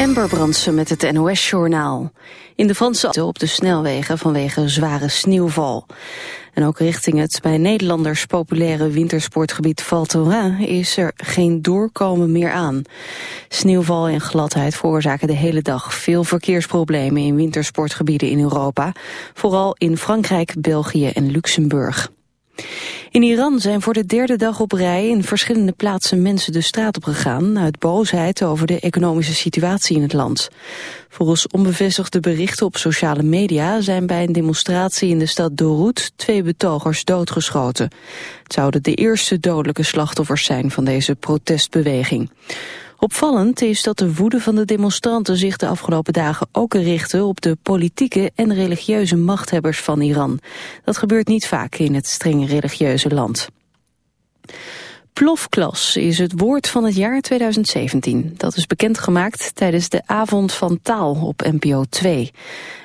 Amber Brandsen met het NOS-journaal. In de Franse op de snelwegen vanwege zware sneeuwval. En ook richting het bij Nederlanders populaire wintersportgebied Val Thorens is er geen doorkomen meer aan. Sneeuwval en gladheid veroorzaken de hele dag veel verkeersproblemen in wintersportgebieden in Europa. Vooral in Frankrijk, België en Luxemburg. In Iran zijn voor de derde dag op rij in verschillende plaatsen mensen de straat op gegaan uit boosheid over de economische situatie in het land. Volgens onbevestigde berichten op sociale media zijn bij een demonstratie in de stad Dorut twee betogers doodgeschoten. Het zouden de eerste dodelijke slachtoffers zijn van deze protestbeweging. Opvallend is dat de woede van de demonstranten zich de afgelopen dagen ook richtte op de politieke en religieuze machthebbers van Iran. Dat gebeurt niet vaak in het streng religieuze land. Plofklas is het woord van het jaar 2017. Dat is bekendgemaakt tijdens de Avond van Taal op NPO 2.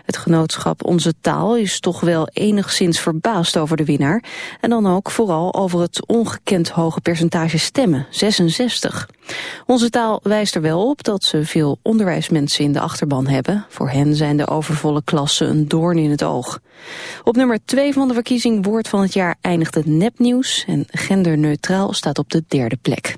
Het genootschap Onze Taal is toch wel enigszins verbaasd over de winnaar. En dan ook vooral over het ongekend hoge percentage stemmen, 66. Onze Taal wijst er wel op dat ze veel onderwijsmensen in de achterban hebben. Voor hen zijn de overvolle klassen een doorn in het oog. Op nummer 2 van de verkiezing Woord van het Jaar eindigt het nepnieuws... en genderneutraal staat op de derde plek.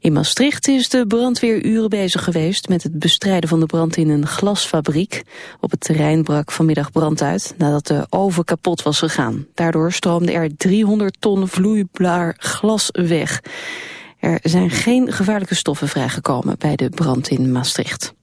In Maastricht is de brandweer uren bezig geweest met het bestrijden van de brand in een glasfabriek. Op het terrein brak vanmiddag brand uit nadat de oven kapot was gegaan. Daardoor stroomde er 300 ton vloeibaar glas weg. Er zijn geen gevaarlijke stoffen vrijgekomen bij de brand in Maastricht.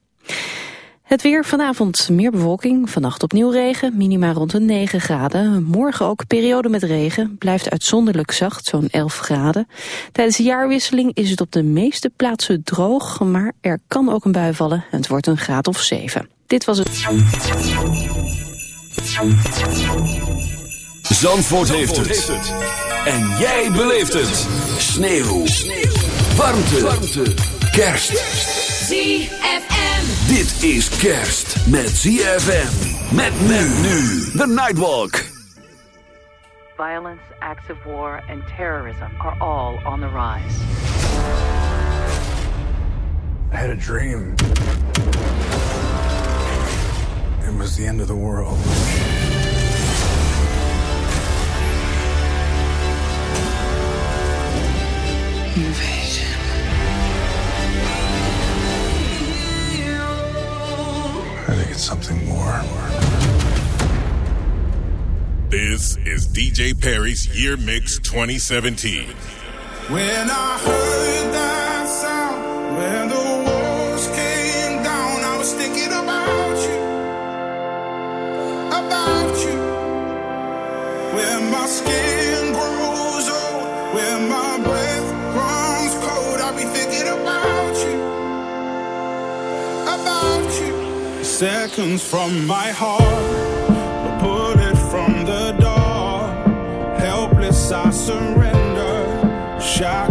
Het weer vanavond meer bewolking, vannacht opnieuw regen, minima rond de 9 graden. Morgen ook periode met regen, blijft uitzonderlijk zacht, zo'n 11 graden. Tijdens de jaarwisseling is het op de meeste plaatsen droog, maar er kan ook een bui vallen en het wordt een graad of 7. Dit was het. Zandvoort, heeft, het. En jij beleeft het. Sneeuw. Warmte. Warmte. Kerst. ZFM. Dit is kerst met ZFM. Met men nu. The Nightwalk. Violence, acts of war, and terrorism are all on the rise. I had a dream. It was the end of the world. Invasion. It's something more. This is DJ Perry's Year Mix 2017. When I heard that sound, when the walls came down, I was thinking about you, about you. When my skin grows old, when my Seconds from my heart, a bullet from the dark, helpless I surrender, shackled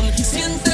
corazón siente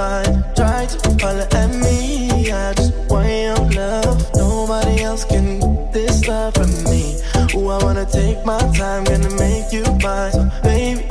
mine. Try to holler at me. I just want your love. Nobody else can get this love from me. Ooh, I wanna take my time, gonna make you mine. So, baby.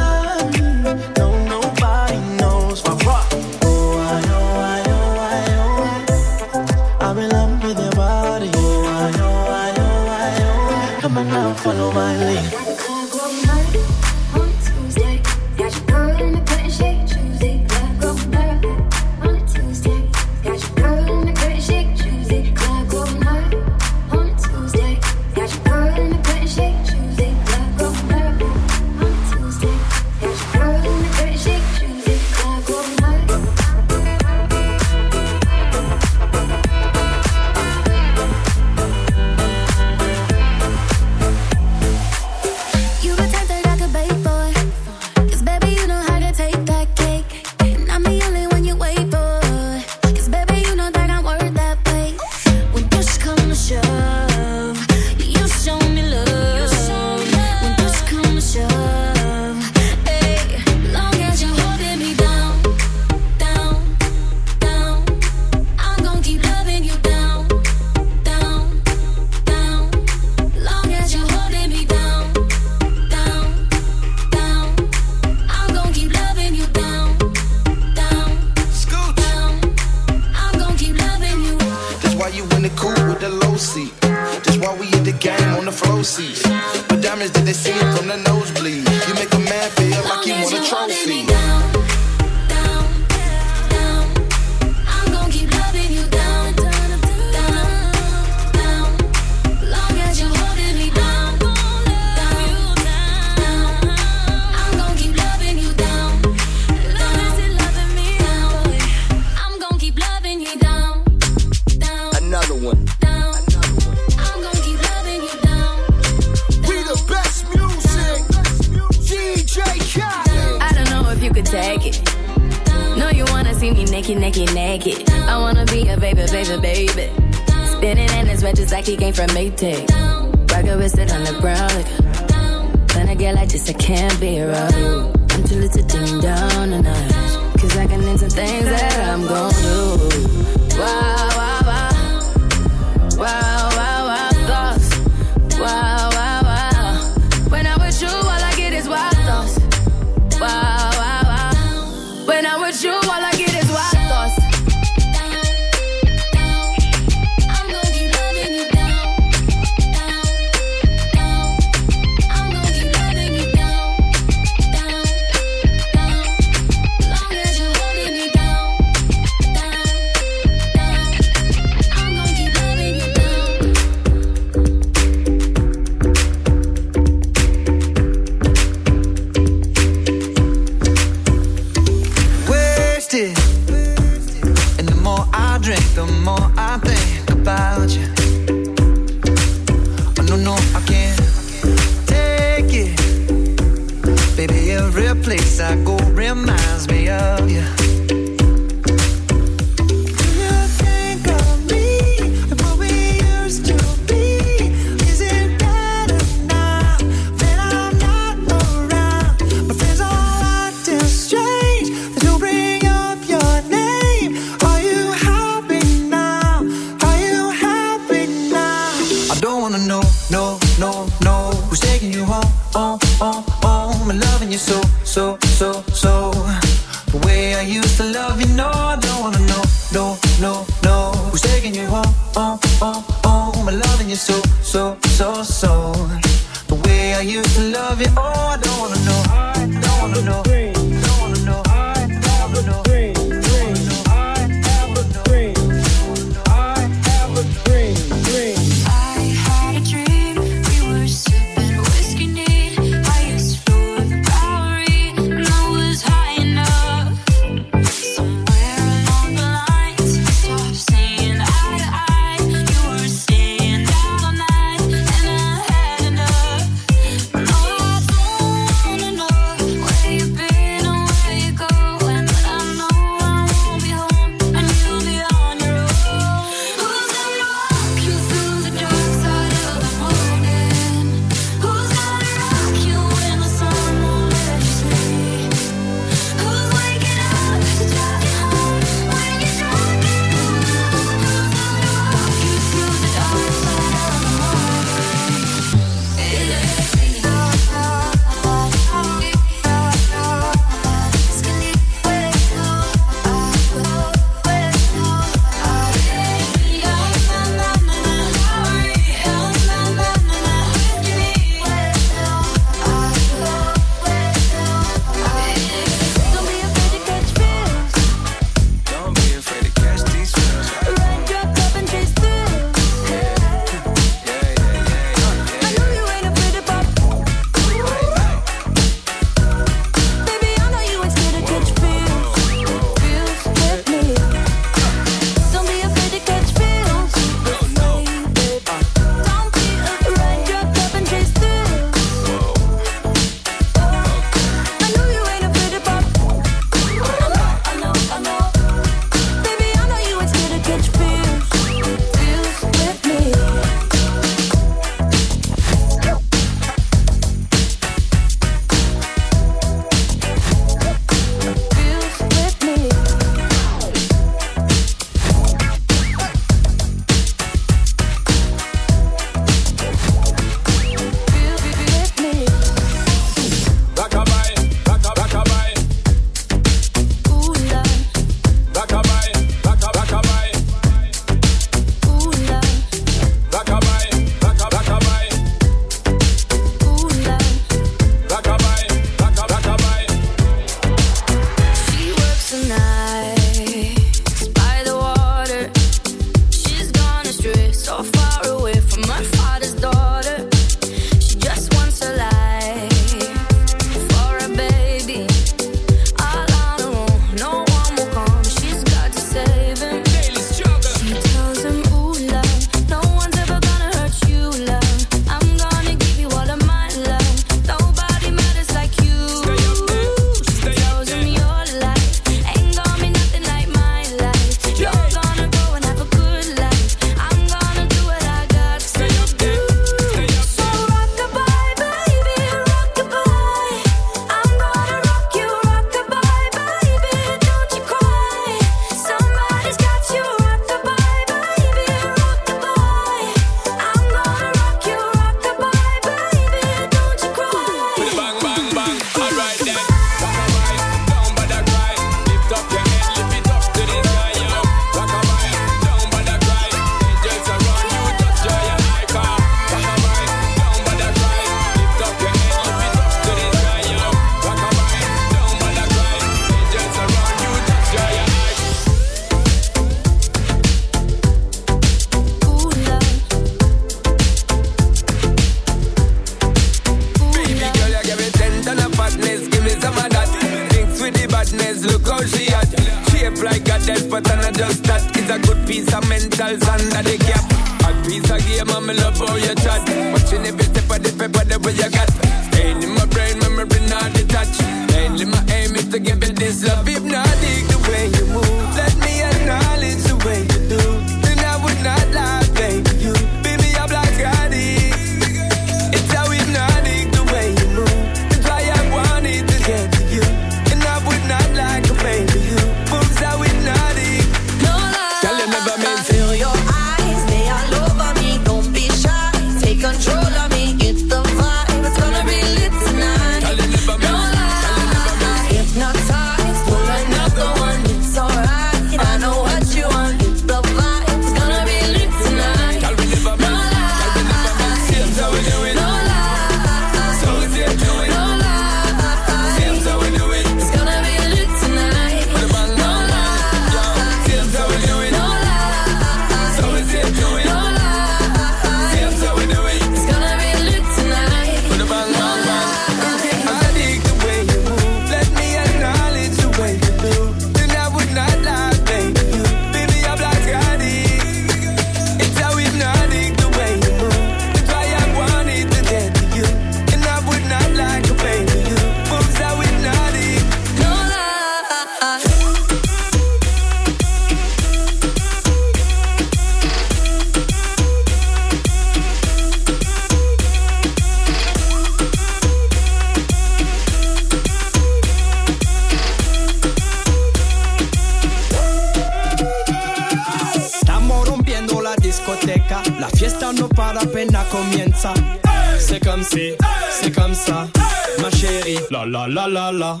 la la la la.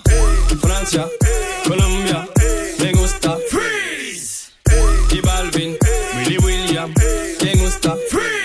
Francia, Colombia, me gusta. Freeze. Y Balvin, Willy William, me gusta. Freeze.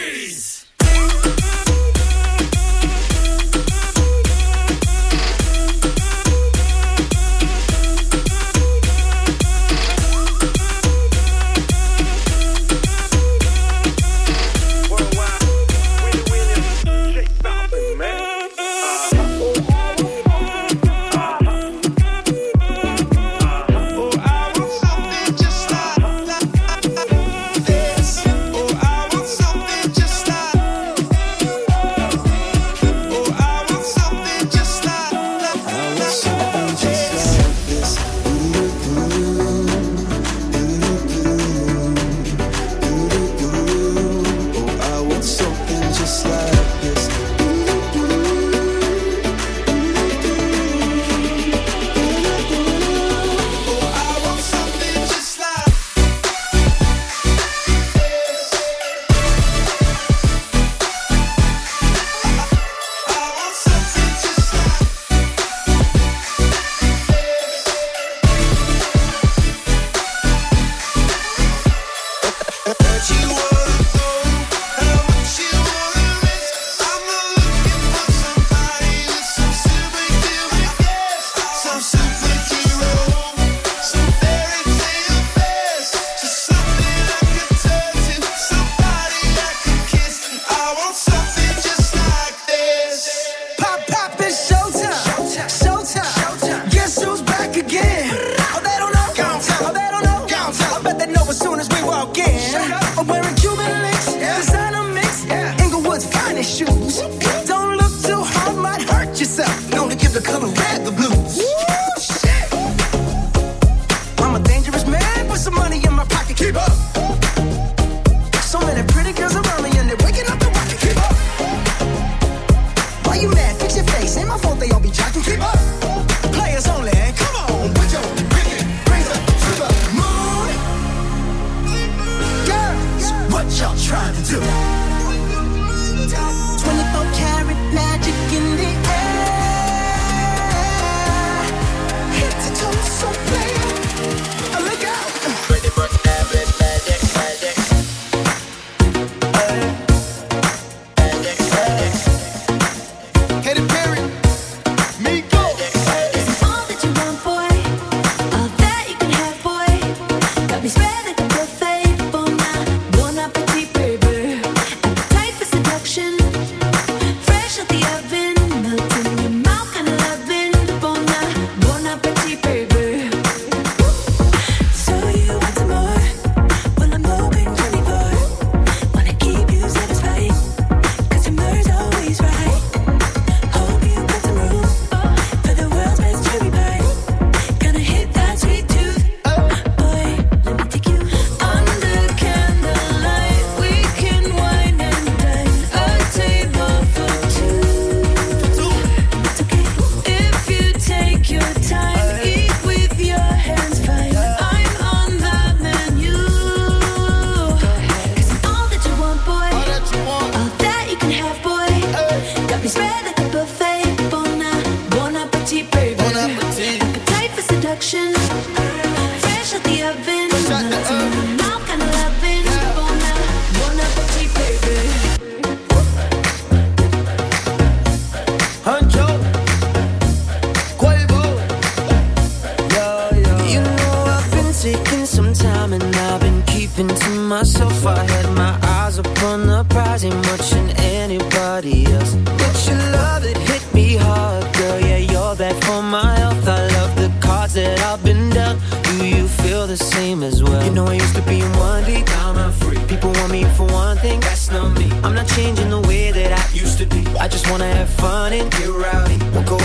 if I had my eyes upon the prize and watching anybody else. But your love it hit me hard, girl. Yeah, you're that for my health. I love the cards that I've been dealt. Do you feel the same as well? You know I used to be in one deep. Now I'm free. People want me for one thing. That's not me. I'm not changing the way that I used to be. I just wanna have fun and get rowdy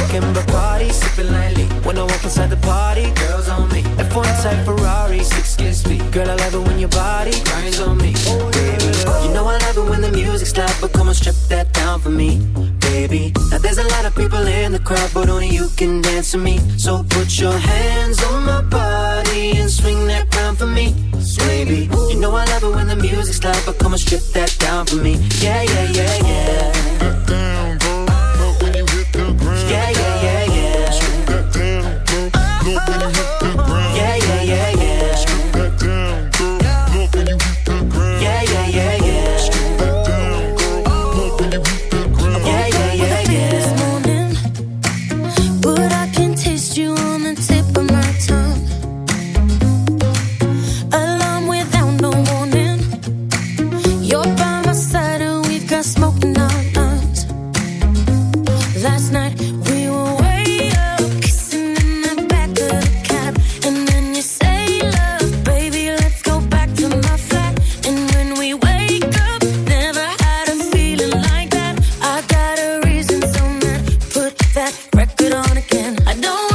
Drinking Bacardi, sipping lightly. When I walk inside the party, girls on me. F1 type Ferrari, six kiss me. Girl, I love it when your body grinds on me, baby. You know I love it when the music's loud, but come on, strip that down for me, baby. Now there's a lot of people in the crowd, but only you can dance with me. So put your hands on my body and swing that crown for me, baby. You know I love it when the music's loud, but come on, strip that down for me, yeah, yeah, yeah, yeah. again. I don't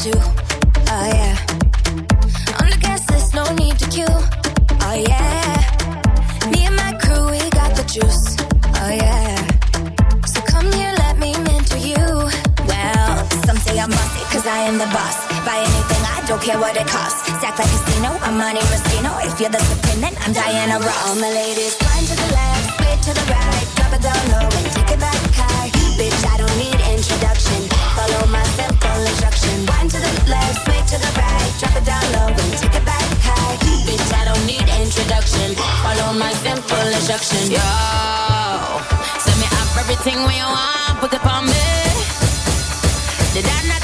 Oh yeah. On the guest list, no need to queue. Oh yeah. Me and my crew, we got the juice. Oh yeah. So come here, let me mentor you. Well, some say I'm I am the boss. Buy anything, I don't care what it costs. Stack like casino, I'm If you're the I'm Diana Ross. All my ladies, blind to the left, split to the right, drop it down low and take it back high. Bitch, I don't left, sway to the right, drop it down low and take it back high. Bitch, I don't need introduction. Follow my simple instruction. Yo, send me up everything we want, put it on me. Did I not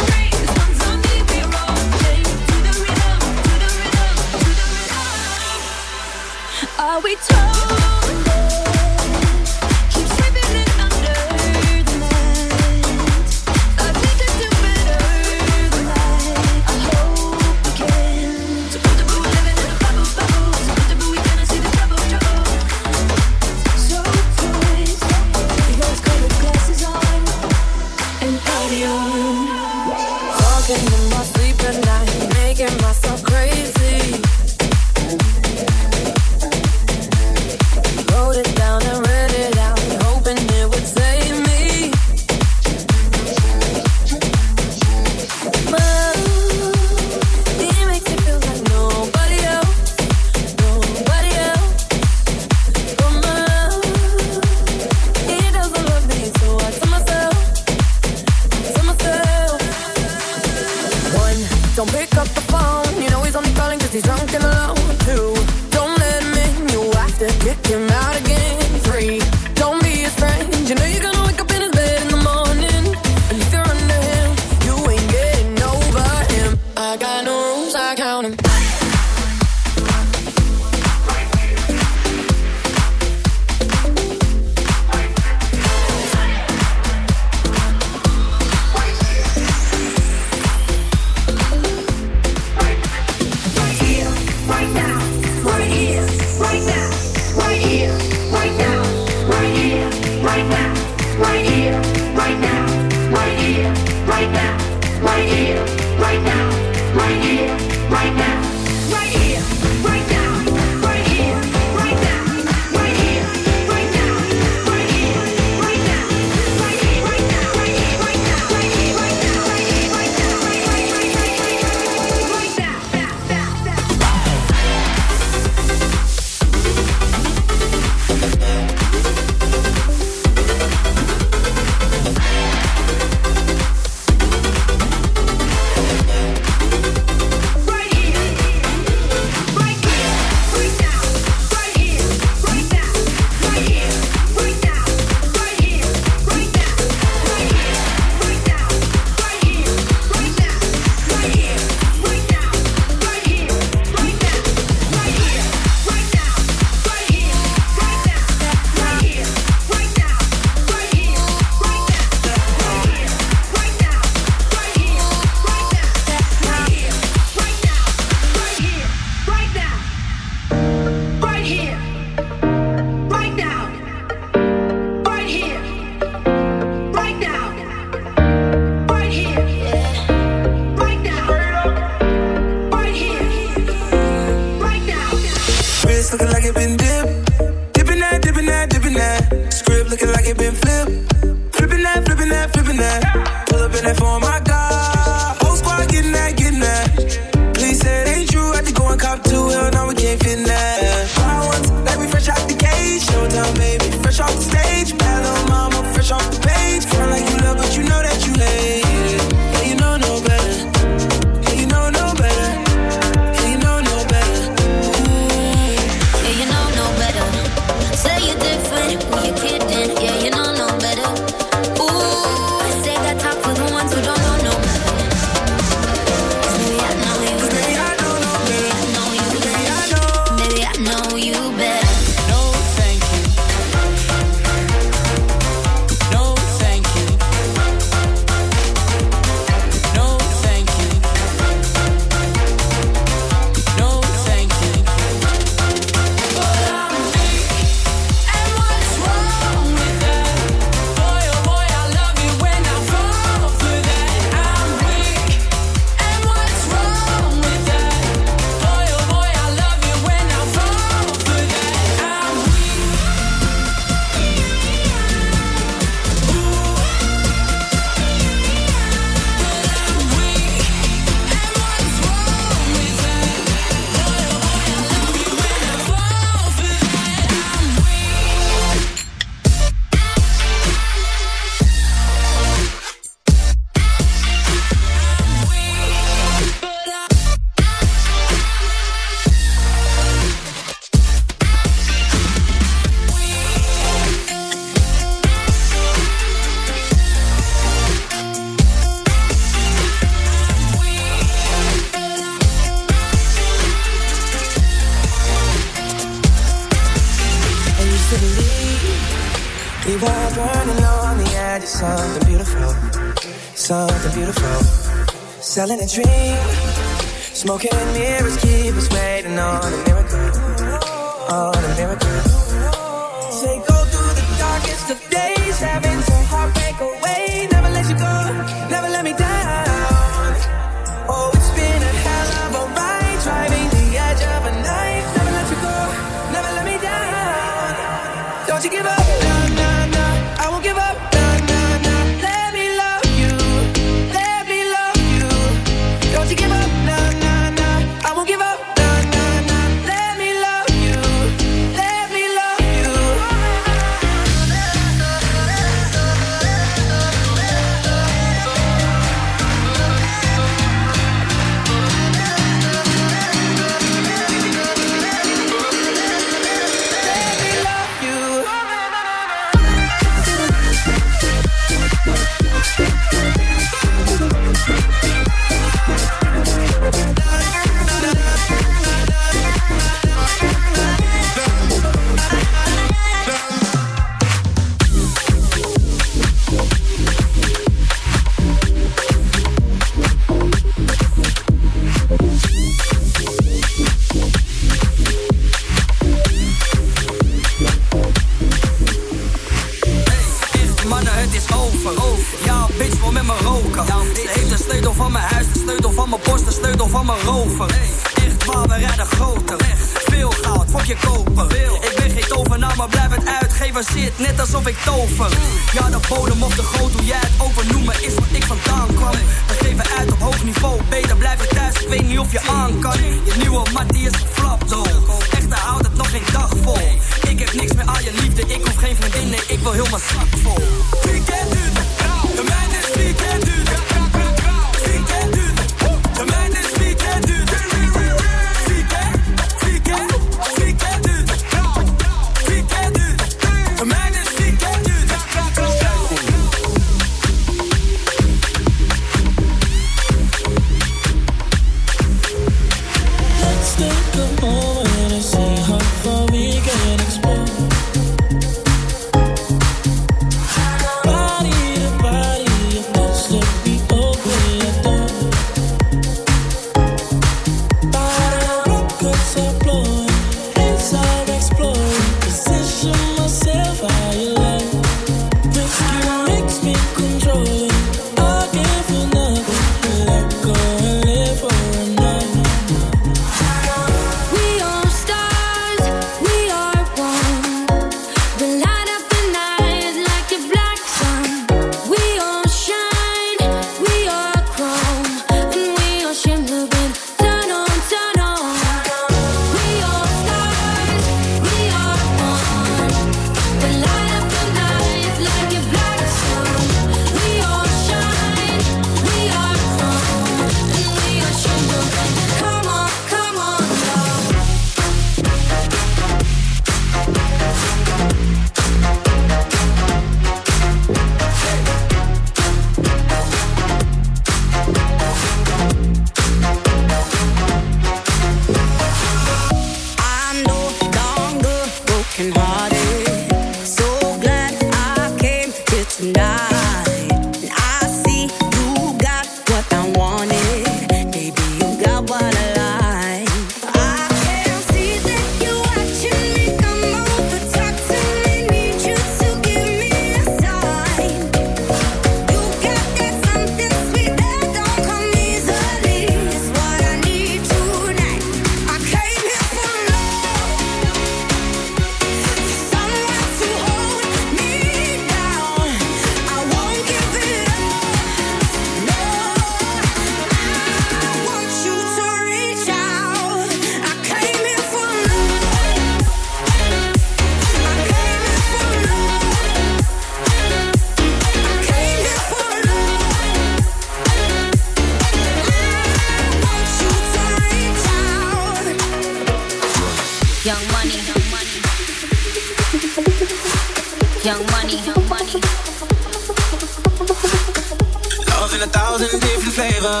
I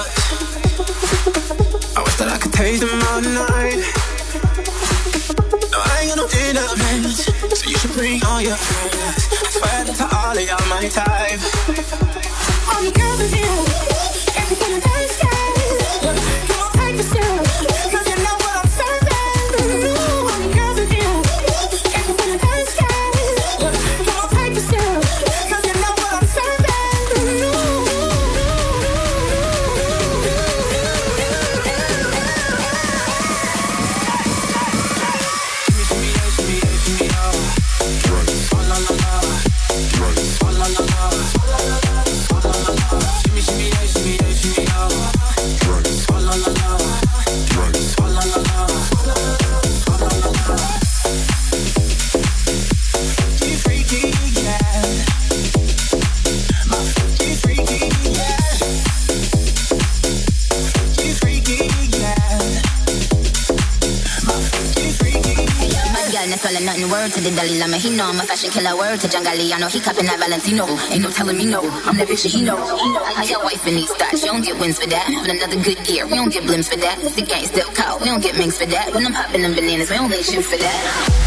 wish that I could taste them all night. No, I ain't got no dinner plans, so you should bring all your friends. I swear that to all of y'all my type. All the girls is you, everything I taste. Come on, take the step. word to the Dalai Lama, he know I'm a fashion killer. Word to Jangali, I know he copping that Valentino. Ain't no telling me no, I'm that bitch that he know. I, got wife in these thoughts, you don't get wins for that. But another good year, we don't get blimps for that. The gang still cold, we don't get minks for that. When I'm popping them bananas, we don't make shit for that.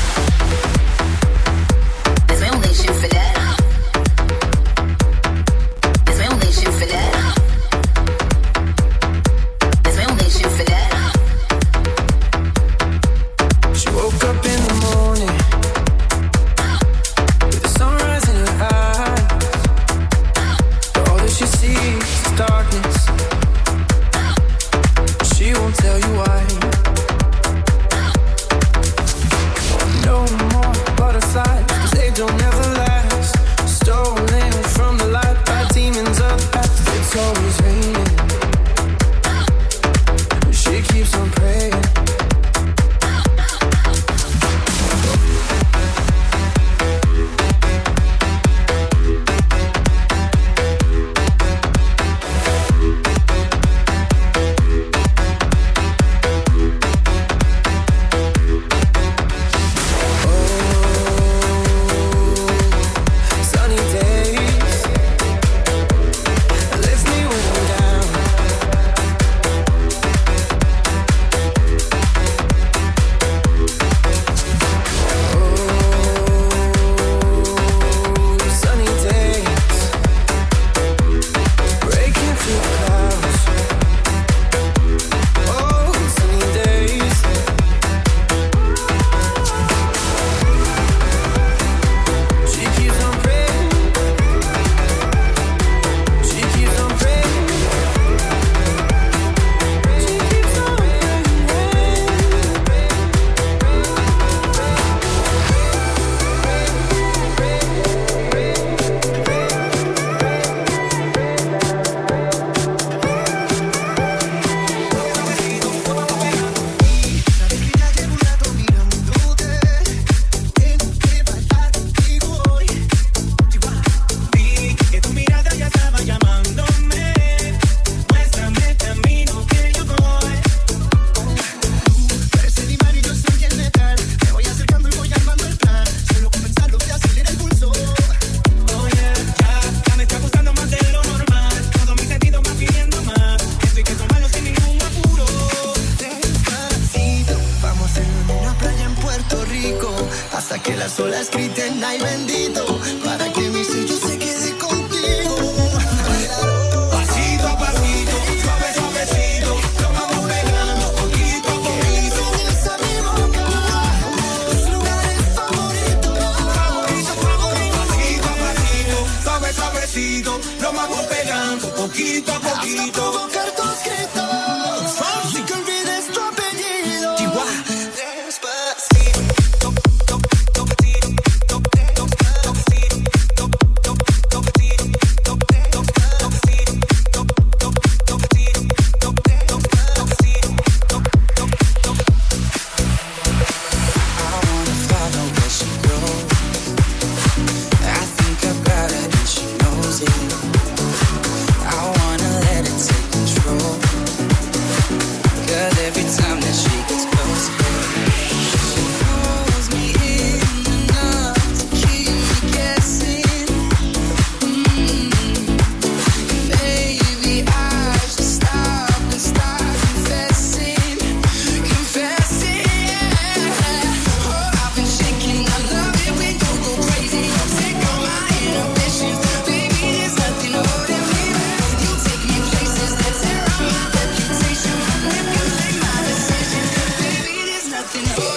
something.